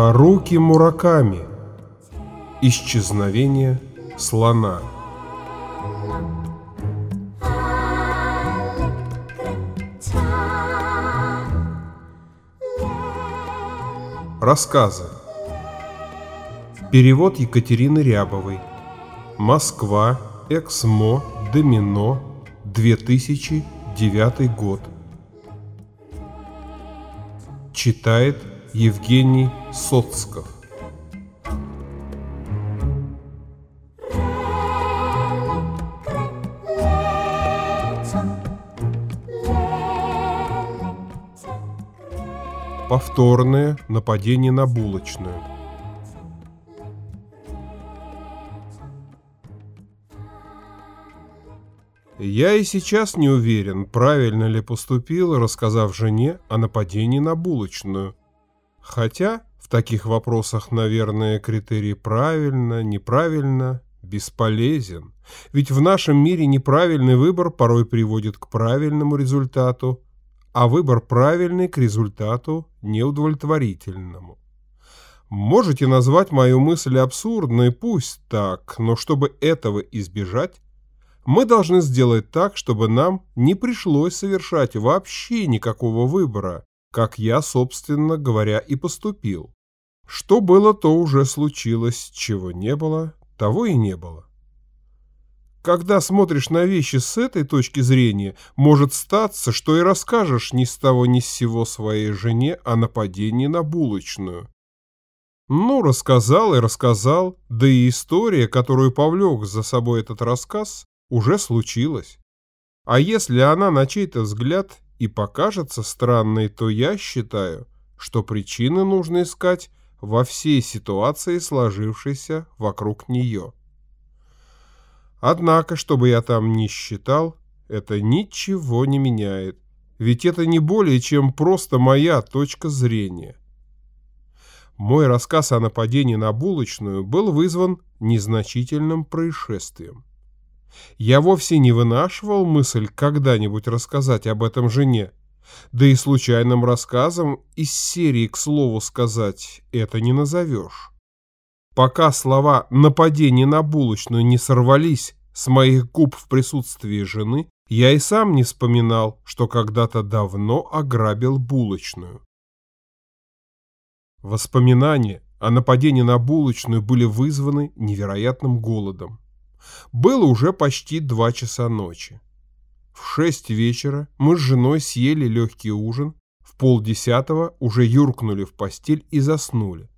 Харуки Мураками. Исчезновение слона. Рассказы. Перевод Екатерины Рябовой. Москва. Эксмо. Домино. 2009 год. Читает Евгений Соцков. Повторное нападение на булочную. Я и сейчас не уверен, правильно ли поступил, рассказав жене о нападении на булочную. Хотя в таких вопросах, наверное, критерий правильно, неправильно бесполезен. Ведь в нашем мире неправильный выбор порой приводит к правильному результату, а выбор правильный к результату неудовлетворительному. Можете назвать мою мысль абсурдной, пусть так, но чтобы этого избежать, мы должны сделать так, чтобы нам не пришлось совершать вообще никакого выбора, как я, собственно говоря, и поступил. Что было, то уже случилось, чего не было, того и не было. Когда смотришь на вещи с этой точки зрения, может статься, что и расскажешь ни с того ни с сего своей жене о нападении на булочную. Ну, рассказал и рассказал, да и история, которую повлек за собой этот рассказ, уже случилась. А если она на чей-то взгляд и покажется странной, то я считаю, что причины нужно искать во всей ситуации, сложившейся вокруг нее. Однако, чтобы я там не считал, это ничего не меняет, ведь это не более чем просто моя точка зрения. Мой рассказ о нападении на булочную был вызван незначительным происшествием. Я вовсе не вынашивал мысль когда-нибудь рассказать об этом жене, да и случайным рассказом из серии, к слову сказать, это не назовешь. Пока слова «нападение на булочную» не сорвались с моих губ в присутствии жены, я и сам не вспоминал, что когда-то давно ограбил булочную. Воспоминания о нападении на булочную были вызваны невероятным голодом. Было уже почти два часа ночи. В шесть вечера мы с женой съели легкий ужин, в полдесятого уже юркнули в постель и заснули.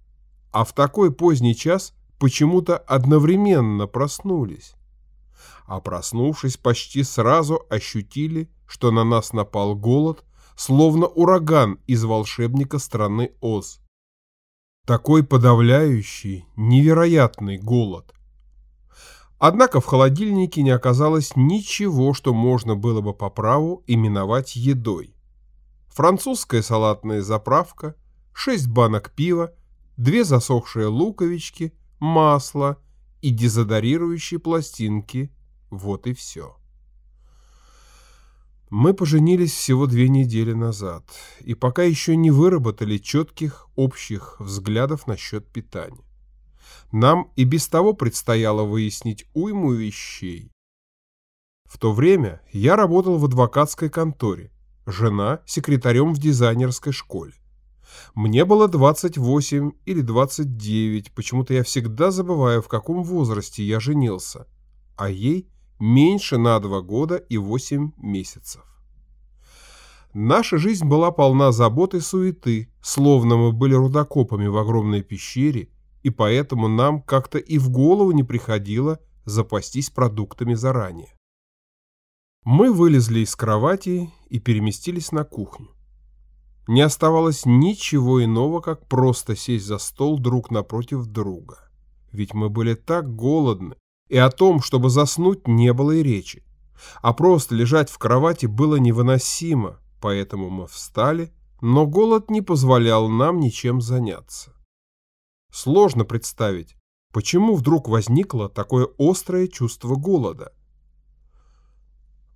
А в такой поздний час почему-то одновременно проснулись. А проснувшись, почти сразу ощутили, что на нас напал голод, словно ураган из волшебника страны Оз. Такой подавляющий, невероятный голод – Однако в холодильнике не оказалось ничего, что можно было бы по праву именовать едой. Французская салатная заправка, шесть банок пива, две засохшие луковички, масло и дезодорирующие пластинки – вот и все. Мы поженились всего две недели назад и пока еще не выработали четких общих взглядов насчет питания. Нам и без того предстояло выяснить уйму вещей. В то время я работал в адвокатской конторе, жена секретарем в дизайнерской школе. Мне было 28 или 29, почему-то я всегда забываю, в каком возрасте я женился, а ей меньше на 2 года и 8 месяцев. Наша жизнь была полна забот и суеты, словно мы были рудокопами в огромной пещере и поэтому нам как-то и в голову не приходило запастись продуктами заранее. Мы вылезли из кровати и переместились на кухню. Не оставалось ничего иного, как просто сесть за стол друг напротив друга. Ведь мы были так голодны, и о том, чтобы заснуть, не было и речи. А просто лежать в кровати было невыносимо, поэтому мы встали, но голод не позволял нам ничем заняться. Сложно представить, почему вдруг возникло такое острое чувство голода.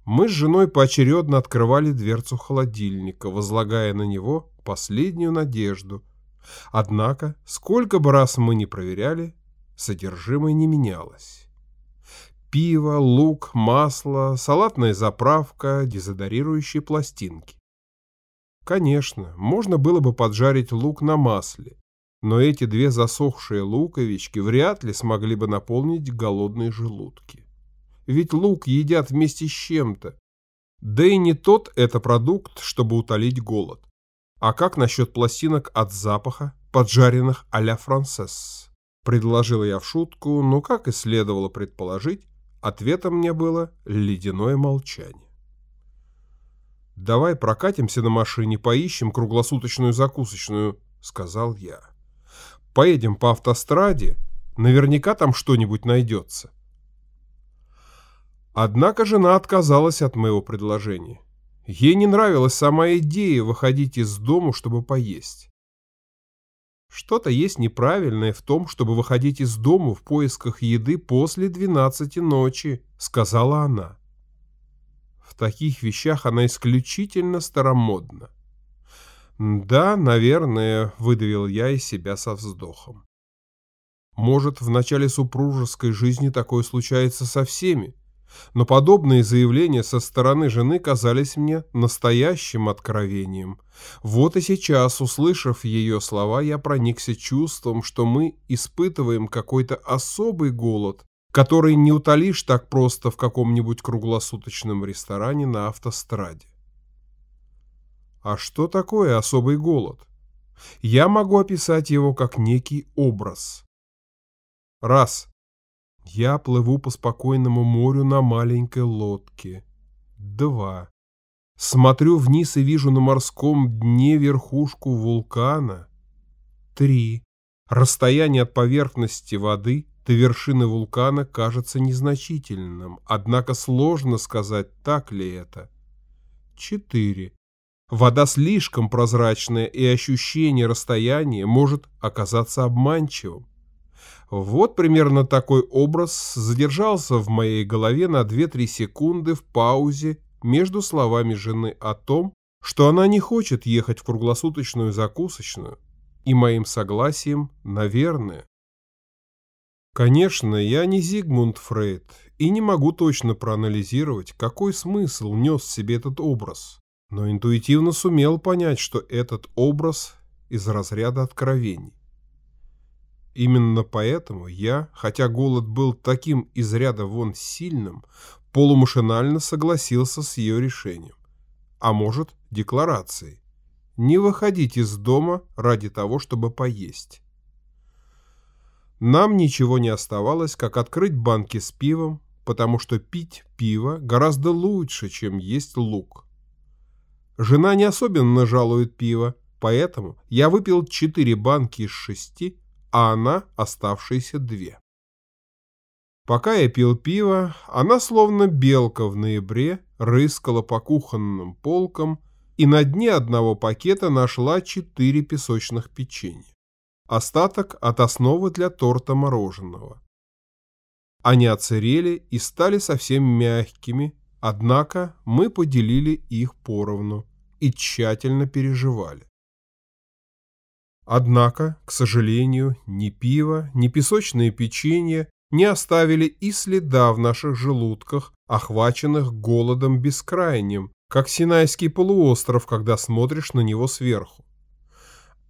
Мы с женой поочередно открывали дверцу холодильника, возлагая на него последнюю надежду, Однако, сколько бы раз мы ни проверяли, содержимое не менялось. Пиво, лук, масло, салатная заправка, дезодорирующие пластинки. Конечно, можно было бы поджарить лук на масле, но эти две засохшие луковички вряд ли смогли бы наполнить голодные желудки. Ведь лук едят вместе с чем-то. Да и не тот это продукт, чтобы утолить голод. А как насчет пластинок от запаха, поджаренных а-ля францесс? Предложил я в шутку, но, как и следовало предположить, ответом мне было ледяное молчание. «Давай прокатимся на машине, поищем круглосуточную закусочную», — сказал я. «Поедем по автостраде, наверняка там что-нибудь найдется». Однако жена отказалась от моего предложения. Ей не нравилась сама идея выходить из дому, чтобы поесть. Что-то есть неправильное в том, чтобы выходить из дому в поисках еды после двенадцати ночи, сказала она. В таких вещах она исключительно старомодна. Да, наверное, выдавил я из себя со вздохом. Может, в начале супружеской жизни такое случается со всеми, но подобные заявления со стороны жены казались мне настоящим откровением. Вот и сейчас, услышав ее слова, я проникся чувством, что мы испытываем какой-то особый голод, который не утолишь так просто в каком-нибудь круглосуточном ресторане на автостраде. А что такое особый голод? Я могу описать его как некий образ. Раз. Я плыву по спокойному морю на маленькой лодке. Два. Смотрю вниз и вижу на морском дне верхушку вулкана. Три. Расстояние от поверхности воды до вершины вулкана кажется незначительным, однако сложно сказать, так ли это. Четыре. Вода слишком прозрачная, и ощущение расстояния может оказаться обманчивым. Вот примерно такой образ задержался в моей голове на 2-3 секунды в паузе между словами жены о том, что она не хочет ехать в круглосуточную закусочную, и моим согласием «наверное». Конечно, я не Зигмунд Фрейд и не могу точно проанализировать, какой смысл нес в себе этот образ, но интуитивно сумел понять, что этот образ из разряда откровений. Именно поэтому я, хотя голод был таким из ряда вон сильным, полумашинально согласился с ее решением. А может, декларацией. Не выходить из дома ради того, чтобы поесть. Нам ничего не оставалось, как открыть банки с пивом, потому что пить пиво гораздо лучше, чем есть лук. Жена не особенно жалует пиво, поэтому я выпил четыре банки из шести, а она оставшиеся две. Пока я пил пиво, она словно белка в ноябре рыскала по кухонным полкам и на дне одного пакета нашла четыре песочных печенья. Остаток от основы для торта мороженого. Они оцерели и стали совсем мягкими, однако мы поделили их поровну и тщательно переживали. Однако, к сожалению, ни пиво, ни песочное печенье не оставили и следа в наших желудках, охваченных голодом бескрайним, как Синайский полуостров, когда смотришь на него сверху.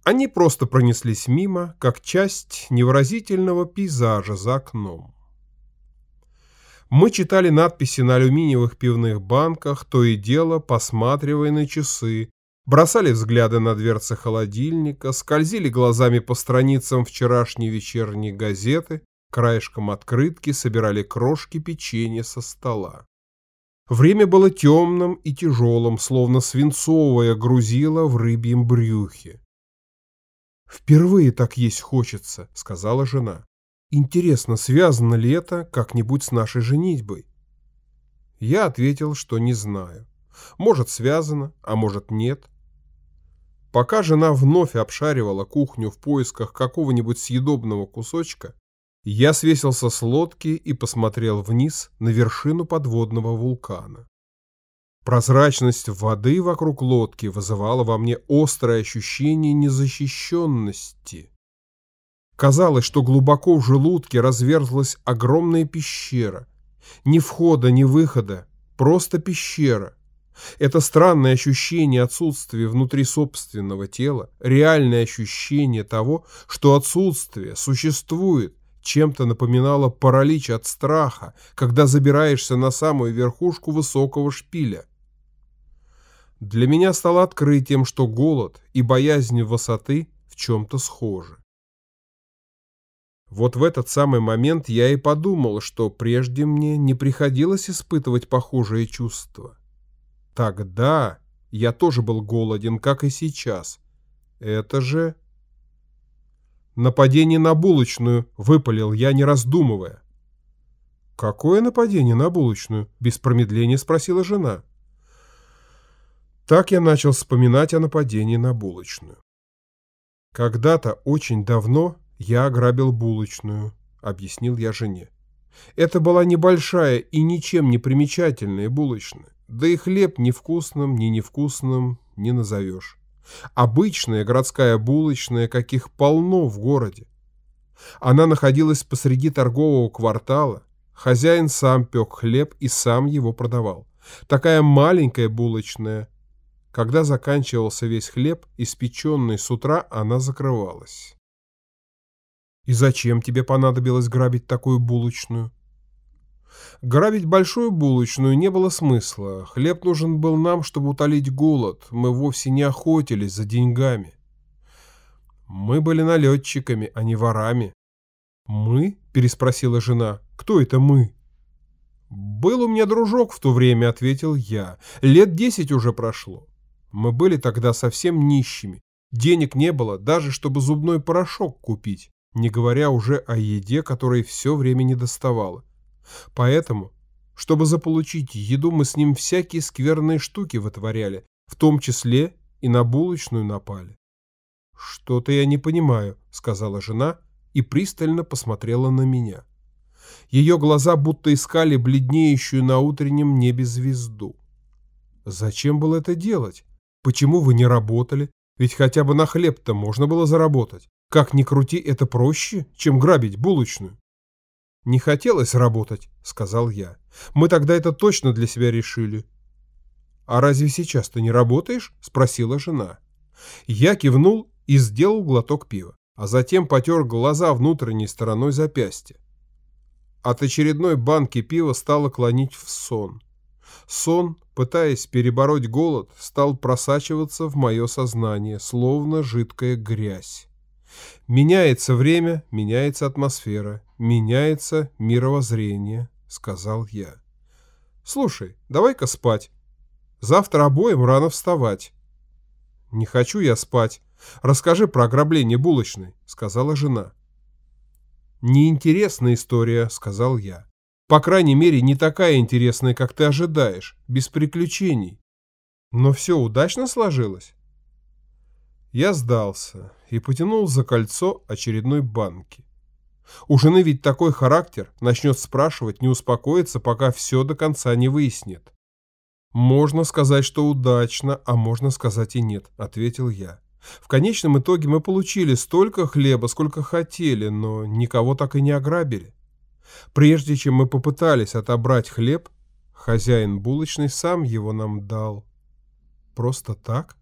Они просто пронеслись мимо, как часть невыразительного пейзажа за окном. Мы читали надписи на алюминиевых пивных банках, то и дело посматривая на часы, бросали взгляды на дверцы холодильника, скользили глазами по страницам вчерашней вечерней газеты, краешком открытки собирали крошки печенья со стола. Время было темным и тяжелым, словно свинцовое грузило в рыбьем брюхе. «Впервые так есть хочется», — сказала жена. «Интересно, связано ли это как-нибудь с нашей женитьбой?» Я ответил, что не знаю. Может, связано, а может, нет. Пока жена вновь обшаривала кухню в поисках какого-нибудь съедобного кусочка, я свесился с лодки и посмотрел вниз на вершину подводного вулкана. Прозрачность воды вокруг лодки вызывала во мне острое ощущение незащищенности. Казалось, что глубоко в желудке разверзлась огромная пещера. Ни входа, ни выхода, просто пещера. Это странное ощущение отсутствия внутри собственного тела, реальное ощущение того, что отсутствие существует, чем-то напоминало паралич от страха, когда забираешься на самую верхушку высокого шпиля. Для меня стало открытием, что голод и боязнь высоты в чем-то схожи. Вот в этот самый момент я и подумал, что прежде мне не приходилось испытывать похожие чувства. Тогда я тоже был голоден, как и сейчас. Это же... Нападение на булочную, выпалил я, не раздумывая. «Какое нападение на булочную?» – без промедления спросила жена. Так я начал вспоминать о нападении на булочную. Когда-то очень давно я ограбил булочную, объяснил я жене. Это была небольшая и ничем не примечательная булочная. Да и хлеб ни вкусным, ни невкусным не назовешь. Обычная городская булочная, каких полно в городе. Она находилась посреди торгового квартала. Хозяин сам пек хлеб и сам его продавал. Такая маленькая булочная. Когда заканчивался весь хлеб, испеченный с утра, она закрывалась. «И зачем тебе понадобилось грабить такую булочную?» Грабить большую булочную не было смысла. Хлеб нужен был нам, чтобы утолить голод. Мы вовсе не охотились за деньгами. Мы были налетчиками, а не ворами. «Мы?» – переспросила жена. «Кто это мы?» «Был у меня дружок в то время», – ответил я. «Лет десять уже прошло. Мы были тогда совсем нищими. Денег не было, даже чтобы зубной порошок купить, не говоря уже о еде, которой все время не доставало. Поэтому, чтобы заполучить еду, мы с ним всякие скверные штуки вытворяли, в том числе и на булочную напали. «Что-то я не понимаю», — сказала жена и пристально посмотрела на меня. Ее глаза будто искали бледнеющую на утреннем небе звезду. «Зачем было это делать? Почему вы не работали? Ведь хотя бы на хлеб-то можно было заработать. Как ни крути, это проще, чем грабить булочную». «Не хотелось работать», — сказал я. «Мы тогда это точно для себя решили». «А разве сейчас ты не работаешь?» — спросила жена. Я кивнул и сделал глоток пива, а затем потер глаза внутренней стороной запястья. От очередной банки пива стало клонить в сон. Сон, пытаясь перебороть голод, стал просачиваться в мое сознание, словно жидкая грязь. Меняется время, меняется атмосфера, меняется мировоззрение, сказал я. Слушай, давай-ка спать. Завтра обоим рано вставать. Не хочу я спать. Расскажи про ограбление булочной, сказала жена. Неинтересная история, сказал я. По крайней мере, не такая интересная, как ты ожидаешь, без приключений. Но все удачно сложилось. Я сдался и потянул за кольцо очередной банки. У жены ведь такой характер, начнет спрашивать, не успокоится, пока все до конца не выяснит. «Можно сказать, что удачно, а можно сказать и нет», — ответил я. В конечном итоге мы получили столько хлеба, сколько хотели, но никого так и не ограбили. Прежде чем мы попытались отобрать хлеб, хозяин булочной сам его нам дал. Просто так?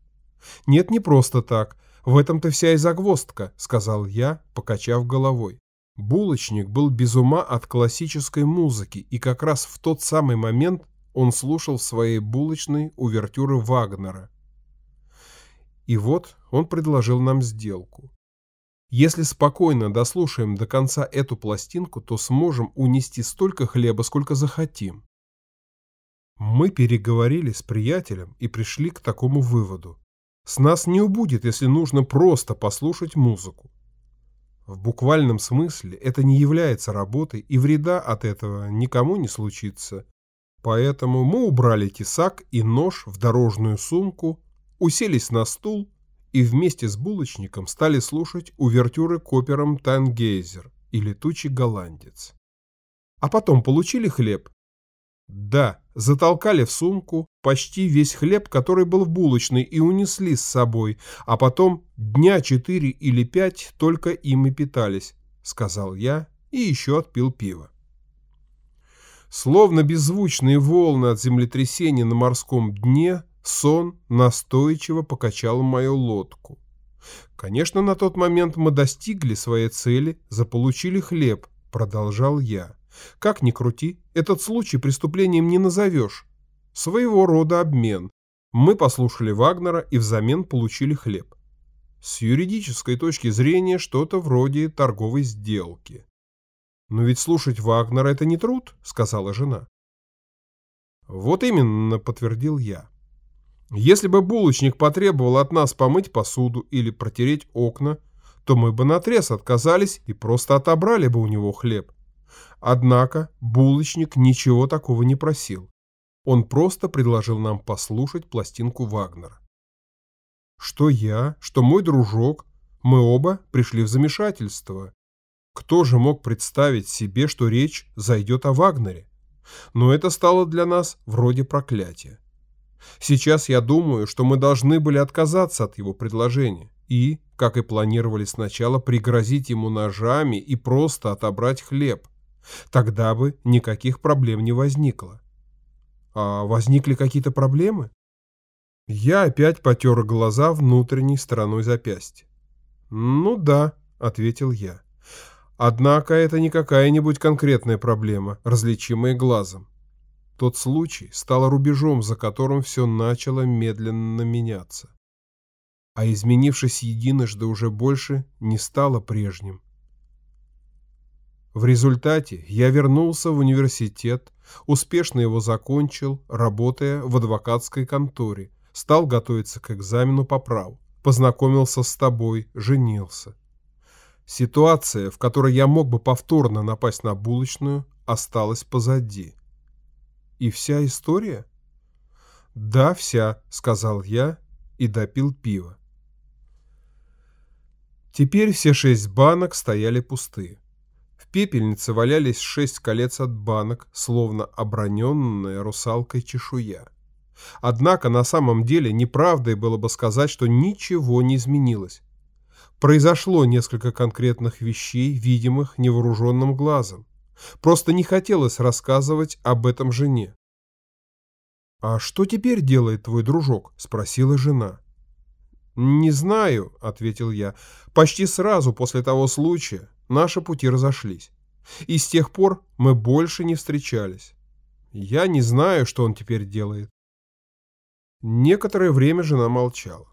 Нет, не просто так. В этом-то вся и загвоздка, сказал я, покачав головой. Булочник был без ума от классической музыки, и как раз в тот самый момент он слушал в своей булочной увертюры Вагнера. И вот он предложил нам сделку. Если спокойно дослушаем до конца эту пластинку, то сможем унести столько хлеба, сколько захотим. Мы переговорили с приятелем и пришли к такому выводу. С нас не убудет, если нужно просто послушать музыку. В буквальном смысле это не является работой, и вреда от этого никому не случится. Поэтому мы убрали тесак и нож в дорожную сумку, уселись на стул и вместе с булочником стали слушать увертюры к операм «Тангейзер» и «Летучий голландец». А потом получили хлеб? Да, затолкали в сумку почти весь хлеб, который был в булочной, и унесли с собой, а потом дня четыре или пять только им и питались, сказал я и еще отпил пиво. Словно беззвучные волны от землетрясения на морском дне, сон настойчиво покачал мою лодку. Конечно, на тот момент мы достигли своей цели, заполучили хлеб, продолжал я. Как ни крути, этот случай преступлением не назовешь. Своего рода обмен. Мы послушали Вагнера и взамен получили хлеб. С юридической точки зрения что-то вроде торговой сделки. «Но ведь слушать Вагнера – это не труд», – сказала жена. «Вот именно», – подтвердил я. «Если бы булочник потребовал от нас помыть посуду или протереть окна, то мы бы наотрез отказались и просто отобрали бы у него хлеб. Однако булочник ничего такого не просил. Он просто предложил нам послушать пластинку Вагнера. Что я, что мой дружок, мы оба пришли в замешательство. Кто же мог представить себе, что речь зайдет о Вагнере? Но это стало для нас вроде проклятия. Сейчас я думаю, что мы должны были отказаться от его предложения и, как и планировали сначала, пригрозить ему ножами и просто отобрать хлеб. Тогда бы никаких проблем не возникло. А возникли какие-то проблемы? Я опять потер глаза внутренней стороной запястья. «Ну да», — ответил я. «Однако это не какая-нибудь конкретная проблема, различимая глазом. Тот случай стал рубежом, за которым все начало медленно меняться. А изменившись единожды уже больше не стало прежним. В результате я вернулся в университет, успешно его закончил, работая в адвокатской конторе, стал готовиться к экзамену по праву, познакомился с тобой, женился. Ситуация, в которой я мог бы повторно напасть на булочную, осталась позади. И вся история? Да, вся, сказал я и допил пиво. Теперь все шесть банок стояли пустые пепельнице валялись шесть колец от банок, словно оброненная русалкой чешуя. Однако на самом деле неправдой было бы сказать, что ничего не изменилось. Произошло несколько конкретных вещей, видимых невооруженным глазом. Просто не хотелось рассказывать об этом жене. «А что теперь делает твой дружок?» – спросила жена. «Не знаю», — ответил я. «Почти сразу после того случая наши пути разошлись. И с тех пор мы больше не встречались. Я не знаю, что он теперь делает. Некоторое время жена молчала.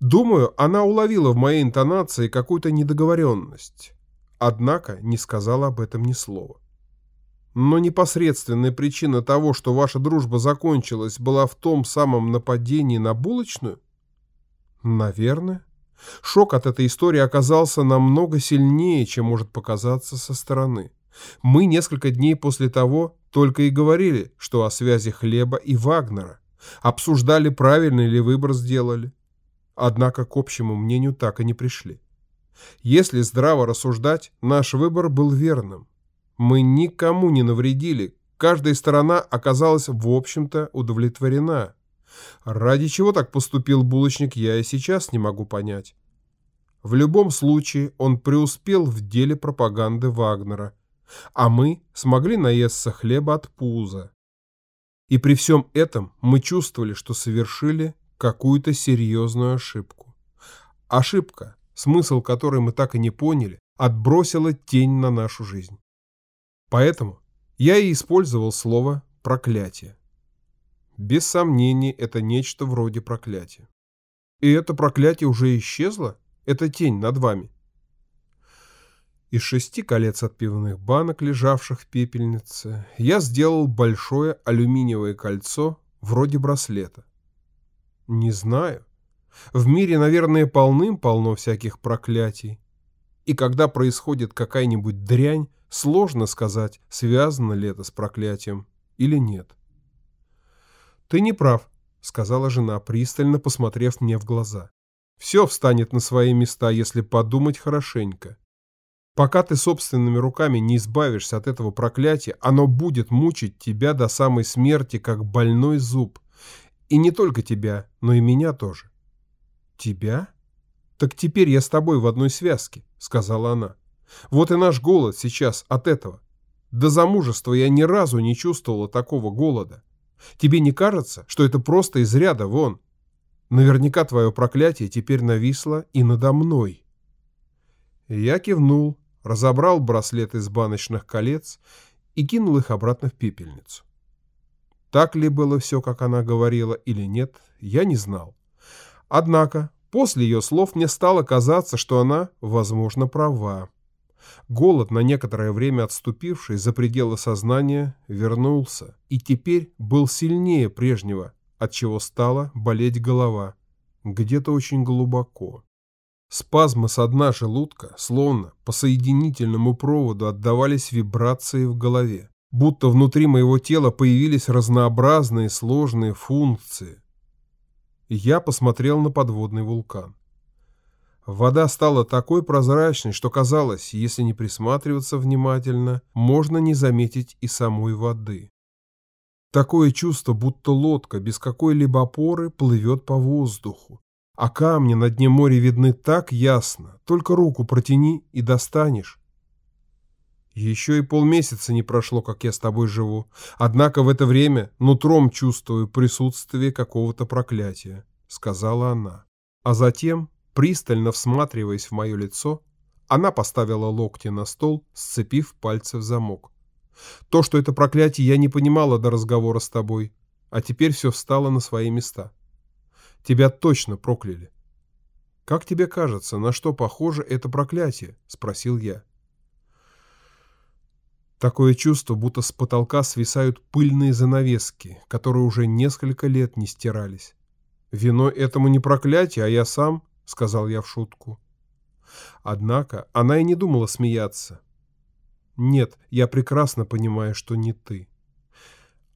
Думаю, она уловила в моей интонации какую-то недоговоренность. Однако не сказала об этом ни слова. Но непосредственная причина того, что ваша дружба закончилась, была в том самом нападении на булочную? Наверное. Шок от этой истории оказался намного сильнее, чем может показаться со стороны. Мы несколько дней после того только и говорили, что о связи хлеба и Вагнера. Обсуждали, правильный ли выбор сделали. Однако к общему мнению так и не пришли. Если здраво рассуждать, наш выбор был верным. Мы никому не навредили, каждая сторона оказалась в общем-то удовлетворена. Ради чего так поступил булочник, я и сейчас не могу понять. В любом случае он преуспел в деле пропаганды Вагнера, а мы смогли наесться хлеба от пуза. И при всем этом мы чувствовали, что совершили какую-то серьезную ошибку. Ошибка, смысл которой мы так и не поняли, отбросила тень на нашу жизнь. Поэтому я и использовал слово «проклятие». Без сомнений, это нечто вроде проклятия. И это проклятие уже исчезло? Это тень над вами. Из шести колец от пивных банок, лежавших в пепельнице, я сделал большое алюминиевое кольцо вроде браслета. Не знаю. В мире, наверное, полным-полно всяких проклятий. И когда происходит какая-нибудь дрянь, сложно сказать, связано ли это с проклятием или нет. «Ты не прав», — сказала жена, пристально посмотрев мне в глаза. «Все встанет на свои места, если подумать хорошенько. Пока ты собственными руками не избавишься от этого проклятия, оно будет мучить тебя до самой смерти, как больной зуб. И не только тебя, но и меня тоже. Тебя? Так теперь я с тобой в одной связке, сказала она. Вот и наш голод сейчас от этого. До замужества я ни разу не чувствовала такого голода. Тебе не кажется, что это просто из ряда вон? Наверняка твое проклятие теперь нависло и надо мной. Я кивнул, разобрал браслет из баночных колец и кинул их обратно в пепельницу. Так ли было все, как она говорила, или нет, я не знал. Однако, после ее слов мне стало казаться, что она, возможно, права. Голод, на некоторое время отступивший за пределы сознания, вернулся и теперь был сильнее прежнего, от чего стала болеть голова, где-то очень глубоко. Спазмы со дна желудка, словно по соединительному проводу, отдавались вибрации в голове, будто внутри моего тела появились разнообразные сложные функции. Я посмотрел на подводный вулкан. Вода стала такой прозрачной, что казалось, если не присматриваться внимательно, можно не заметить и самой воды. Такое чувство, будто лодка без какой-либо опоры плывет по воздуху, а камни на дне моря видны так ясно, только руку протяни и достанешь. Еще и полмесяца не прошло, как я с тобой живу, однако в это время нутром чувствую присутствие какого-то проклятия, сказала она. А затем Пристально всматриваясь в мое лицо, она поставила локти на стол, сцепив пальцы в замок. То, что это проклятие, я не понимала до разговора с тобой, а теперь все встало на свои места. Тебя точно прокляли. «Как тебе кажется, на что похоже это проклятие?» – спросил я. Такое чувство, будто с потолка свисают пыльные занавески, которые уже несколько лет не стирались. Виной этому не проклятие, а я сам –— сказал я в шутку. Однако она и не думала смеяться. «Нет, я прекрасно понимаю, что не ты».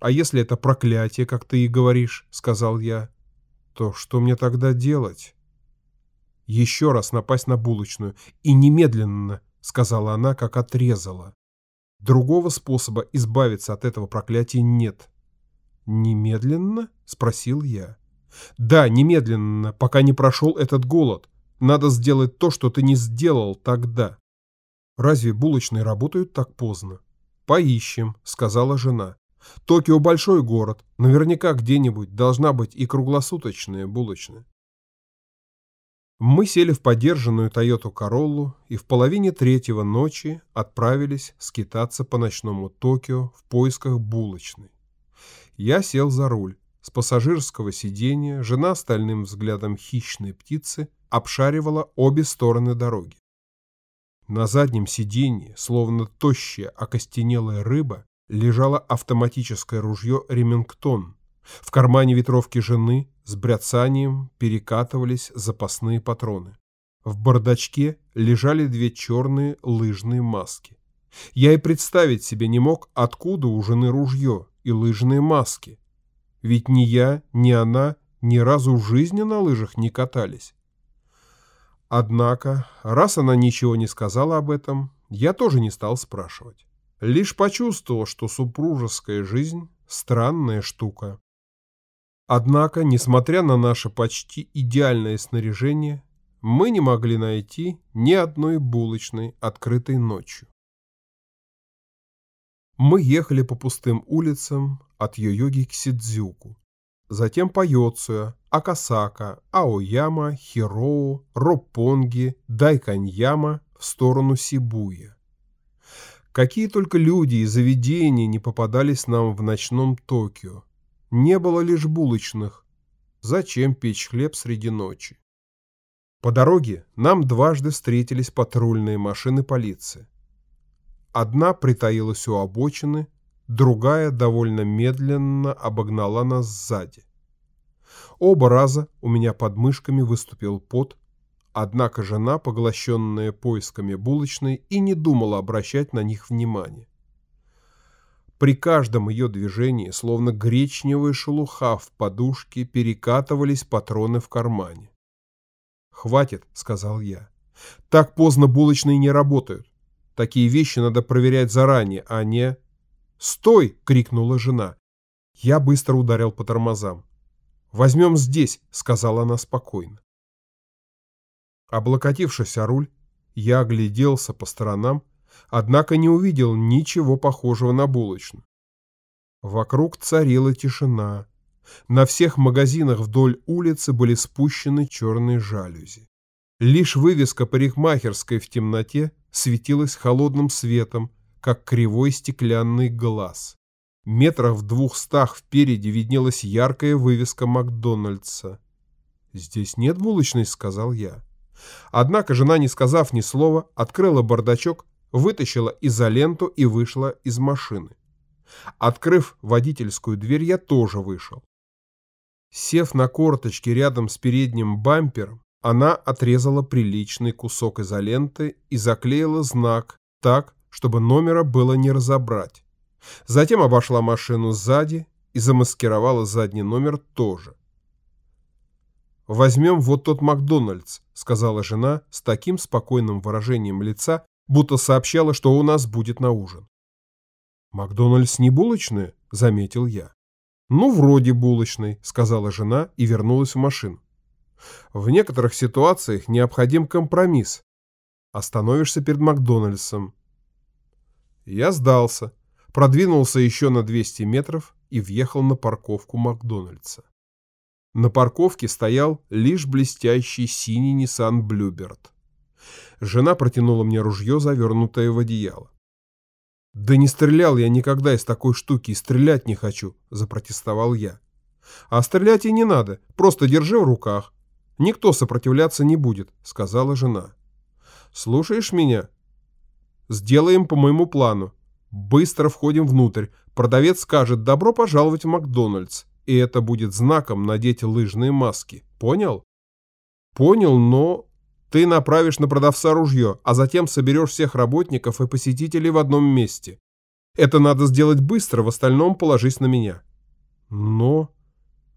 «А если это проклятие, как ты и говоришь», — сказал я, — «то что мне тогда делать?» «Еще раз напасть на булочную. И немедленно», — сказала она, как отрезала. «Другого способа избавиться от этого проклятия нет». «Немедленно?» — спросил я. Да, немедленно, пока не прошел этот голод. Надо сделать то, что ты не сделал тогда. Разве булочные работают так поздно? Поищем, сказала жена. Токио большой город, наверняка где-нибудь должна быть и круглосуточная булочная. Мы сели в подержанную Тойоту Короллу и в половине третьего ночи отправились скитаться по ночному Токио в поисках булочной. Я сел за руль. С пассажирского сиденья жена стальным взглядом хищной птицы обшаривала обе стороны дороги. На заднем сиденье, словно тощая окостенелая рыба, лежало автоматическое ружье «Ремингтон». В кармане ветровки жены с бряцанием перекатывались запасные патроны. В бардачке лежали две черные лыжные маски. Я и представить себе не мог, откуда у жены ружье и лыжные маски. Ведь ни я, ни она ни разу в жизни на лыжах не катались. Однако, раз она ничего не сказала об этом, я тоже не стал спрашивать. Лишь почувствовал, что супружеская жизнь – странная штука. Однако, несмотря на наше почти идеальное снаряжение, мы не могли найти ни одной булочной, открытой ночью. Мы ехали по пустым улицам от Йойоги к Сидзюку, затем по Йоцуя, Акасака, Аояма, Хироу, Ропонги, Дайканьяма в сторону Сибуя. Какие только люди и заведения не попадались нам в ночном Токио. Не было лишь булочных. Зачем печь хлеб среди ночи? По дороге нам дважды встретились патрульные машины полиции. Одна притаилась у обочины, другая довольно медленно обогнала нас сзади. Оба раза у меня под мышками выступил пот, однако жена, поглощенная поисками булочной, и не думала обращать на них внимание. При каждом ее движении, словно гречневая шелуха в подушке, перекатывались патроны в кармане. «Хватит», — сказал я. «Так поздно булочные не работают. Такие вещи надо проверять заранее, а не... «Стой!» — крикнула жена. Я быстро ударил по тормозам. «Возьмем здесь», — сказала она спокойно. Облокотившись о руль, я огляделся по сторонам, однако не увидел ничего похожего на булочную. Вокруг царила тишина. На всех магазинах вдоль улицы были спущены черные жалюзи. Лишь вывеска парикмахерской в темноте светилась холодным светом, как кривой стеклянный глаз. Метрах в двухстах впереди виднелась яркая вывеска Макдональдса. «Здесь нет булочной», — сказал я. Однако жена, не сказав ни слова, открыла бардачок, вытащила изоленту и вышла из машины. Открыв водительскую дверь, я тоже вышел. Сев на корточки рядом с передним бампером, она отрезала приличный кусок изоленты и заклеила знак так, чтобы номера было не разобрать. Затем обошла машину сзади и замаскировала задний номер тоже. «Возьмем вот тот Макдональдс», — сказала жена с таким спокойным выражением лица, будто сообщала, что у нас будет на ужин. «Макдональдс не булочная?» — заметил я. «Ну, вроде булочной», — сказала жена и вернулась в машину. «В некоторых ситуациях необходим компромисс. Остановишься перед Макдональдсом». Я сдался, продвинулся еще на 200 метров и въехал на парковку Макдональдса. На парковке стоял лишь блестящий синий Nissan Bluebird. Жена протянула мне ружье, завернутое в одеяло. «Да не стрелял я никогда из такой штуки и стрелять не хочу», – запротестовал я. «А стрелять и не надо, просто держи в руках. Никто сопротивляться не будет», – сказала жена. «Слушаешь меня?» «Сделаем по моему плану. Быстро входим внутрь. Продавец скажет «добро пожаловать в Макдональдс», и это будет знаком надеть лыжные маски. Понял? Понял, но ты направишь на продавца ружье, а затем соберешь всех работников и посетителей в одном месте. Это надо сделать быстро, в остальном положись на меня. Но...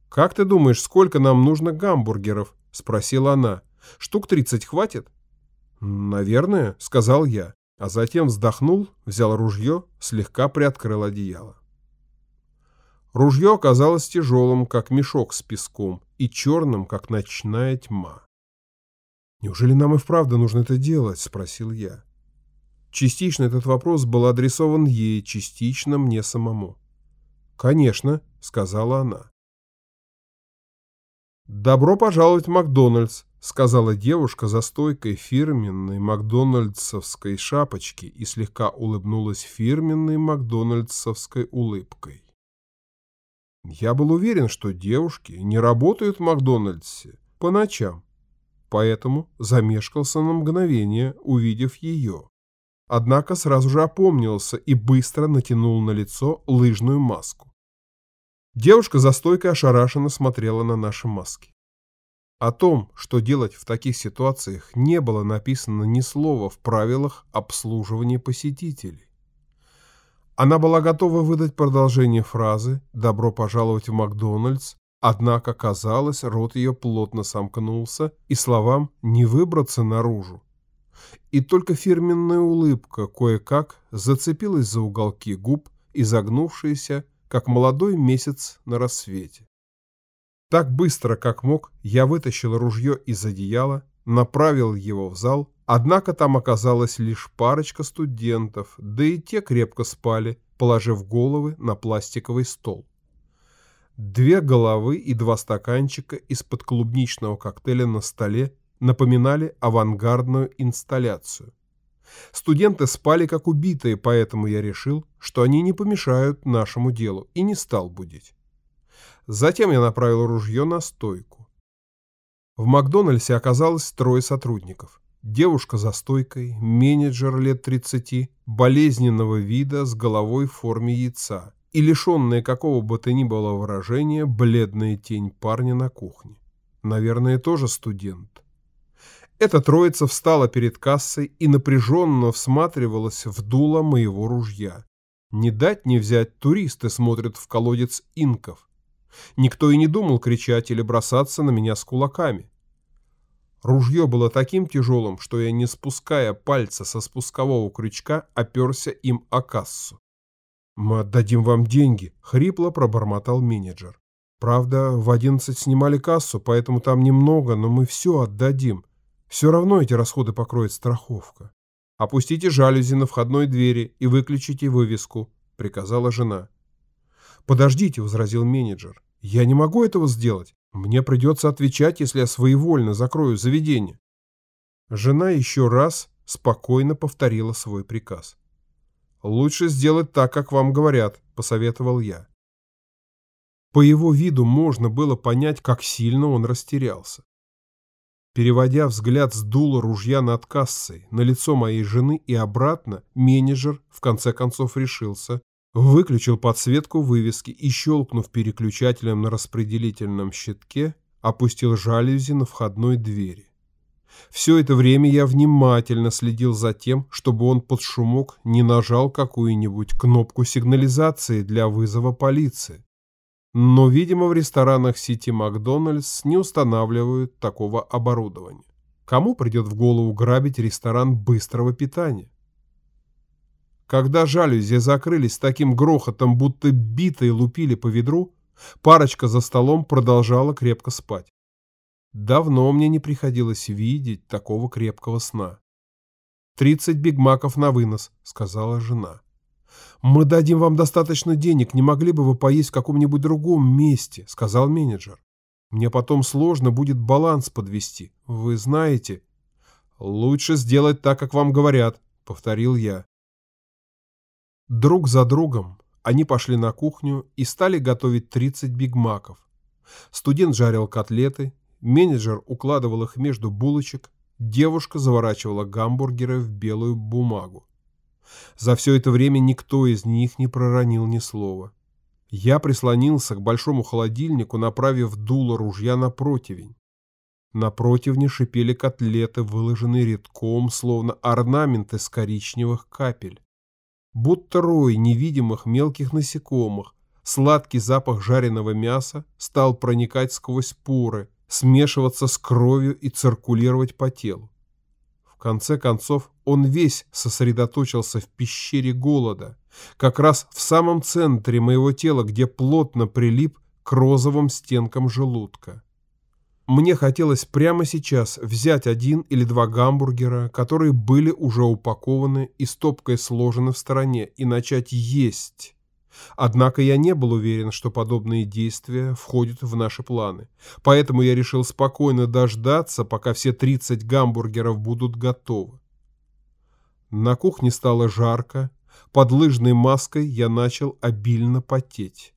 Как ты думаешь, сколько нам нужно гамбургеров? Спросила она. Штук тридцать хватит? Наверное, сказал я, а затем вздохнул, взял ружье, слегка приоткрыл одеяло. Ружье оказалось тяжелым, как мешок с песком, и черным, как ночная тьма. «Неужели нам и вправду нужно это делать?» – спросил я. Частично этот вопрос был адресован ей, частично мне самому. «Конечно», – сказала она. «Добро пожаловать в Макдональдс», — сказала девушка за стойкой фирменной макдональдсовской шапочки и слегка улыбнулась фирменной макдональдсовской улыбкой. Я был уверен, что девушки не работают в Макдональдсе по ночам, поэтому замешкался на мгновение, увидев ее. Однако сразу же опомнился и быстро натянул на лицо лыжную маску. Девушка за стойкой ошарашенно смотрела на наши маски. О том, что делать в таких ситуациях, не было написано ни слова в правилах обслуживания посетителей. Она была готова выдать продолжение фразы «Добро пожаловать в Макдональдс», Однако, казалось, рот ее плотно сомкнулся, и словам не выбраться наружу. И только фирменная улыбка кое-как зацепилась за уголки губ, изогнувшиеся, как молодой месяц на рассвете. Так быстро, как мог, я вытащил ружье из одеяла, направил его в зал, однако там оказалась лишь парочка студентов, да и те крепко спали, положив головы на пластиковый стол. Две головы и два стаканчика из-под клубничного коктейля на столе напоминали авангардную инсталляцию. Студенты спали как убитые, поэтому я решил, что они не помешают нашему делу, и не стал будить. Затем я направил ружье на стойку. В Макдональдсе оказалось трое сотрудников. Девушка за стойкой, менеджер лет 30, болезненного вида с головой в форме яйца и лишенная какого бы то ни было выражения бледная тень парня на кухне. Наверное, тоже студент. Эта троица встала перед кассой и напряженно всматривалась в дуло моего ружья. Не дать не взять туристы смотрят в колодец инков. Никто и не думал кричать или бросаться на меня с кулаками. Ружье было таким тяжелым, что я, не спуская пальца со спускового крючка, оперся им о кассу. «Мы отдадим вам деньги», — хрипло пробормотал менеджер. «Правда, в одиннадцать снимали кассу, поэтому там немного, но мы все отдадим. Все равно эти расходы покроет страховка. Опустите жалюзи на входной двери и выключите вывеску», — приказала жена. «Подождите», — возразил менеджер. «Я не могу этого сделать. Мне придется отвечать, если я своевольно закрою заведение. Жена еще раз спокойно повторила свой приказ. «Лучше сделать так, как вам говорят», — посоветовал я. По его виду можно было понять, как сильно он растерялся. Переводя взгляд с дула ружья над кассой на лицо моей жены и обратно, менеджер в конце концов решился, Выключил подсветку вывески и, щелкнув переключателем на распределительном щитке, опустил жалюзи на входной двери. Все это время я внимательно следил за тем, чтобы он под шумок не нажал какую-нибудь кнопку сигнализации для вызова полиции. Но, видимо, в ресторанах сети Макдональдс не устанавливают такого оборудования. Кому придет в голову грабить ресторан быстрого питания? Когда жалюзи закрылись таким грохотом, будто битые лупили по ведру, парочка за столом продолжала крепко спать. Давно мне не приходилось видеть такого крепкого сна. «Тридцать бигмаков на вынос», — сказала жена. «Мы дадим вам достаточно денег, не могли бы вы поесть в каком-нибудь другом месте», — сказал менеджер. «Мне потом сложно будет баланс подвести, вы знаете». «Лучше сделать так, как вам говорят», — повторил я. Друг за другом они пошли на кухню и стали готовить 30 бигмаков. Студент жарил котлеты, менеджер укладывал их между булочек, девушка заворачивала гамбургеры в белую бумагу. За все это время никто из них не проронил ни слова. Я прислонился к большому холодильнику, направив дуло ружья на противень. На противне шипели котлеты, выложенные редком, словно орнаменты с коричневых капель будто рой невидимых мелких насекомых. Сладкий запах жареного мяса стал проникать сквозь поры, смешиваться с кровью и циркулировать по телу. Конце концов, он весь сосредоточился в пещере голода, как раз в самом центре моего тела, где плотно прилип к розовым стенкам желудка. Мне хотелось прямо сейчас взять один или два гамбургера, которые были уже упакованы и стопкой сложены в стороне, и начать есть. Однако я не был уверен, что подобные действия входят в наши планы. Поэтому я решил спокойно дождаться, пока все 30 гамбургеров будут готовы. На кухне стало жарко. Под лыжной маской я начал обильно потеть.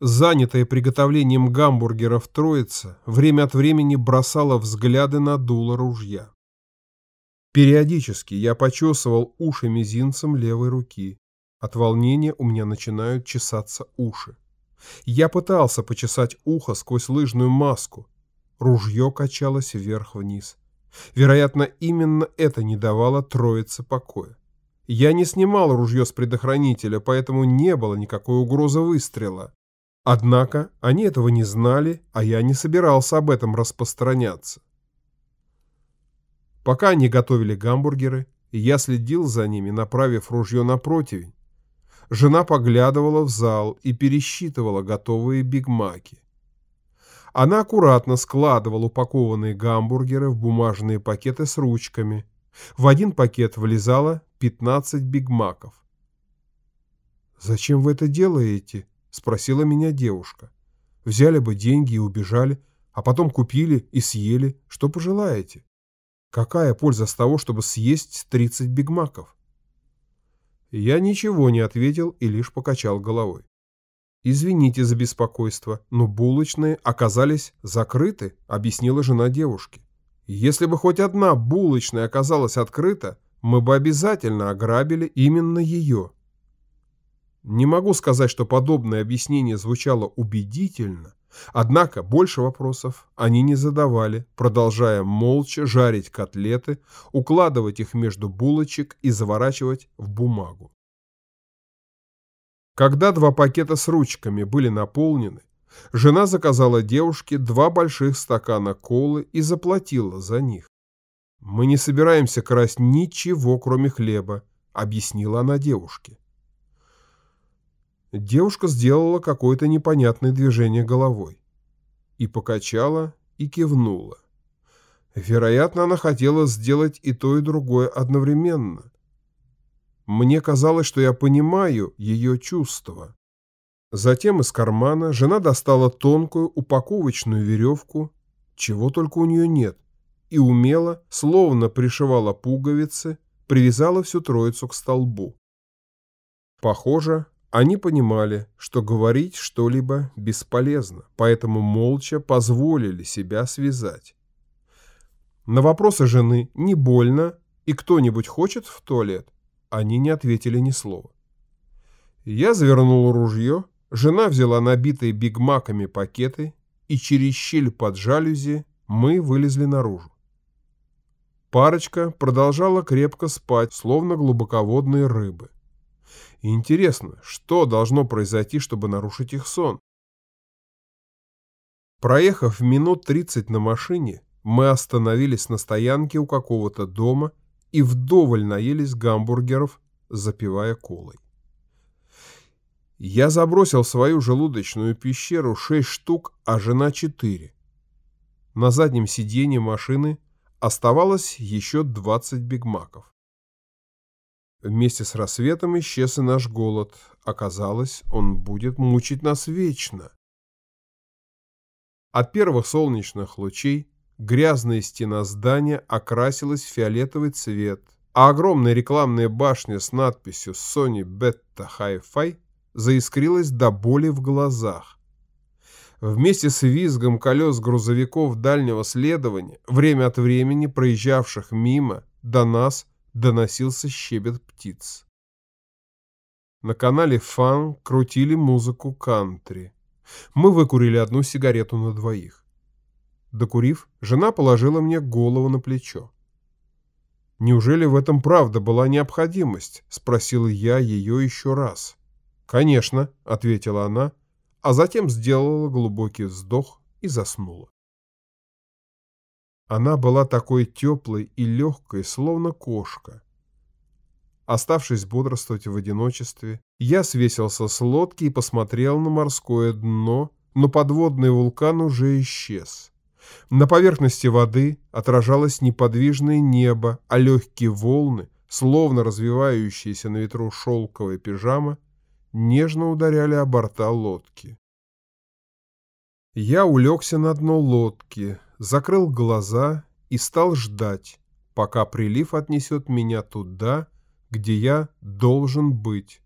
Занятая приготовлением гамбургеров троица время от времени бросала взгляды на дуло ружья. Периодически я почесывал уши мизинцем левой руки. От волнения у меня начинают чесаться уши. Я пытался почесать ухо сквозь лыжную маску. Ружье качалось вверх-вниз. Вероятно, именно это не давало троице покоя. Я не снимал ружье с предохранителя, поэтому не было никакой угрозы выстрела. Однако они этого не знали, а я не собирался об этом распространяться. Пока они готовили гамбургеры, я следил за ними, направив ружье на противень. Жена поглядывала в зал и пересчитывала готовые бигмаки. Она аккуратно складывала упакованные гамбургеры в бумажные пакеты с ручками. В один пакет влезало 15 бигмаков. «Зачем вы это делаете?» Спросила меня девушка. Взяли бы деньги и убежали, а потом купили и съели, что пожелаете. Какая польза с того, чтобы съесть 30 бигмаков? Я ничего не ответил и лишь покачал головой. «Извините за беспокойство, но булочные оказались закрыты», — объяснила жена девушки. «Если бы хоть одна булочная оказалась открыта, мы бы обязательно ограбили именно ее. Не могу сказать, что подобное объяснение звучало убедительно, однако больше вопросов они не задавали, продолжая молча жарить котлеты, укладывать их между булочек и заворачивать в бумагу. Когда два пакета с ручками были наполнены, Жена заказала девушке два больших стакана колы и заплатила за них. «Мы не собираемся красть ничего, кроме хлеба», — объяснила она девушке. Девушка сделала какое-то непонятное движение головой. И покачала, и кивнула. Вероятно, она хотела сделать и то, и другое одновременно. Мне казалось, что я понимаю ее чувства. Затем из кармана жена достала тонкую упаковочную веревку, чего только у нее нет, и умело, словно пришивала пуговицы, привязала всю троицу к столбу. Похоже, они понимали, что говорить что-либо бесполезно, поэтому молча позволили себя связать. На вопросы жены «не больно» и «кто-нибудь хочет в туалет» они не ответили ни слова. Я завернул ружье, жена взяла набитые бигмаками пакеты, и через щель под жалюзи мы вылезли наружу. Парочка продолжала крепко спать, словно глубоководные рыбы. Интересно, что должно произойти, чтобы нарушить их сон? Проехав минут 30 на машине, мы остановились на стоянке у какого-то дома и вдоволь наелись гамбургеров, запивая колой. Я забросил свою желудочную пещеру шесть штук, а жена четыре. На заднем сиденье машины оставалось еще двадцать бигмаков. Вместе с рассветом исчез и наш голод. Оказалось, он будет мучить нас вечно. От первых солнечных лучей Грязная стена здания окрасилась в фиолетовый цвет, а огромная рекламная башня с надписью Sony Beta Hi-Fi заискрилась до боли в глазах. Вместе с визгом колес грузовиков дальнего следования, время от времени проезжавших мимо, до нас доносился щебет птиц. На канале Фан крутили музыку кантри. Мы выкурили одну сигарету на двоих. Докурив, жена положила мне голову на плечо. «Неужели в этом правда была необходимость?» — спросил я ее еще раз. «Конечно», — ответила она, а затем сделала глубокий вздох и заснула. Она была такой теплой и легкой, словно кошка. Оставшись бодрствовать в одиночестве, я свесился с лодки и посмотрел на морское дно, но подводный вулкан уже исчез. На поверхности воды отражалось неподвижное небо, а легкие волны, словно развивающиеся на ветру шелковая пижама, нежно ударяли о борта лодки. Я улегся на дно лодки, закрыл глаза и стал ждать, пока прилив отнесет меня туда, где я должен быть,